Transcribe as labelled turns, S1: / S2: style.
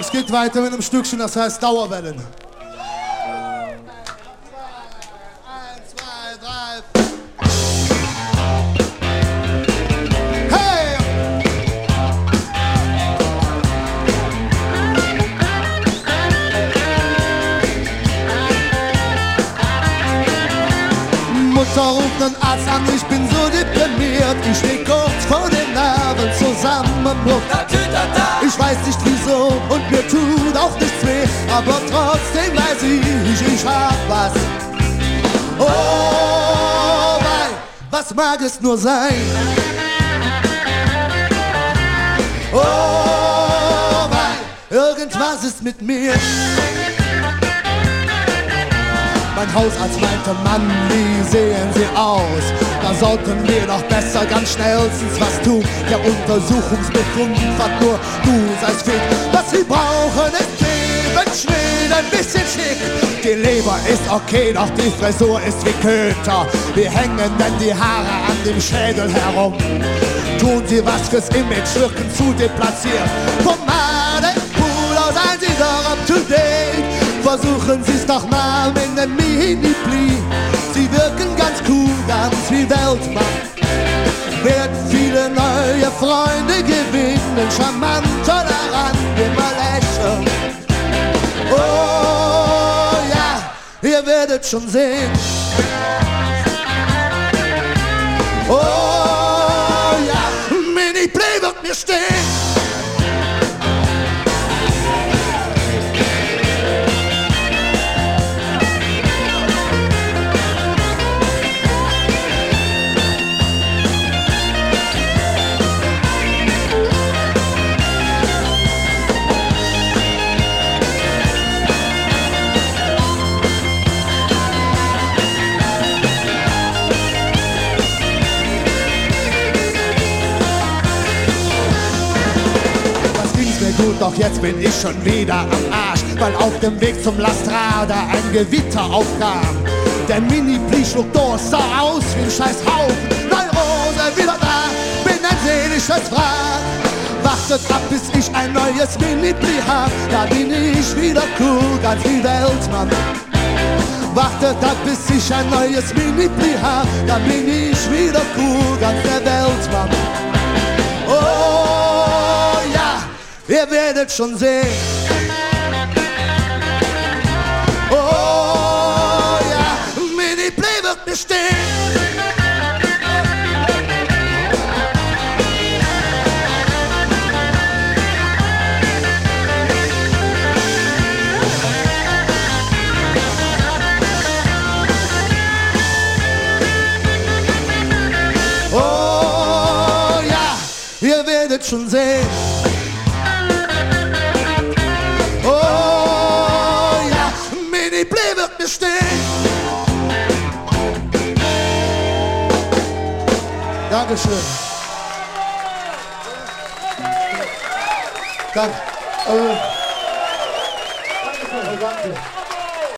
S1: Es geht weiter mit einem Stückchen, das heißt Dauerwellen. Mutter ruft einen Arzt an, ich bin so deprimiert. Ich steh kurz vor den Nerven Zusammenbruch. Ich weiß nicht wieso und mir tut auch nichts weh, aber trotzdem weiß ich, ich hab was. Oh, wei, was mag es nur sein? Oh, wei, irgendwas ist mit mir. Mein Hausarzt meinte, Mann, wie sehen Sie aus? Da sollten wir doch besser ganz schnellstens was tun. Der Untersuchungsbefund fand nur, du seist fit. Was Sie brauchen ist Leben, ein bisschen schick. Die Leber ist okay, doch die Frisur ist wie Köter. Wie hängen denn die Haare an dem Schädel herum? Tun Sie was fürs Image, wirken zu deplatziert. Pomade, mit nem Mini-Pli. Sie wirken ganz cool, ganz wie Weltmann. Wird viele neue Freunde gewinnen, charmant, tolerant, immer lächeln. Oh ja, ihr werdet schon sehen. Oh ja, Mini-Play wird mir stehen. Mir gut, doch jetzt bin ich schon wieder am Arsch, weil auf dem Weg zum Lastrada ein Gewitter aufkam. Der Mini-Pli schlug durch, sah aus wie ein scheiß Haufen. Neurose wieder da, bin ein seelisches Wrack. Wartet ab, bis ich ein neues Mini-Pli hab, da bin ich wieder cool, ganz wie Weltmann. Wartet ab, bis ich ein neues Mini-Pli hab, da bin ich wieder cool, ganz der Weltmann. Ihr werdet schon sehen. Oh ja, Mini-Play wird mir stehen. Oh schon sehen. Stehen. Dankeschön. Danke. Äh, danke.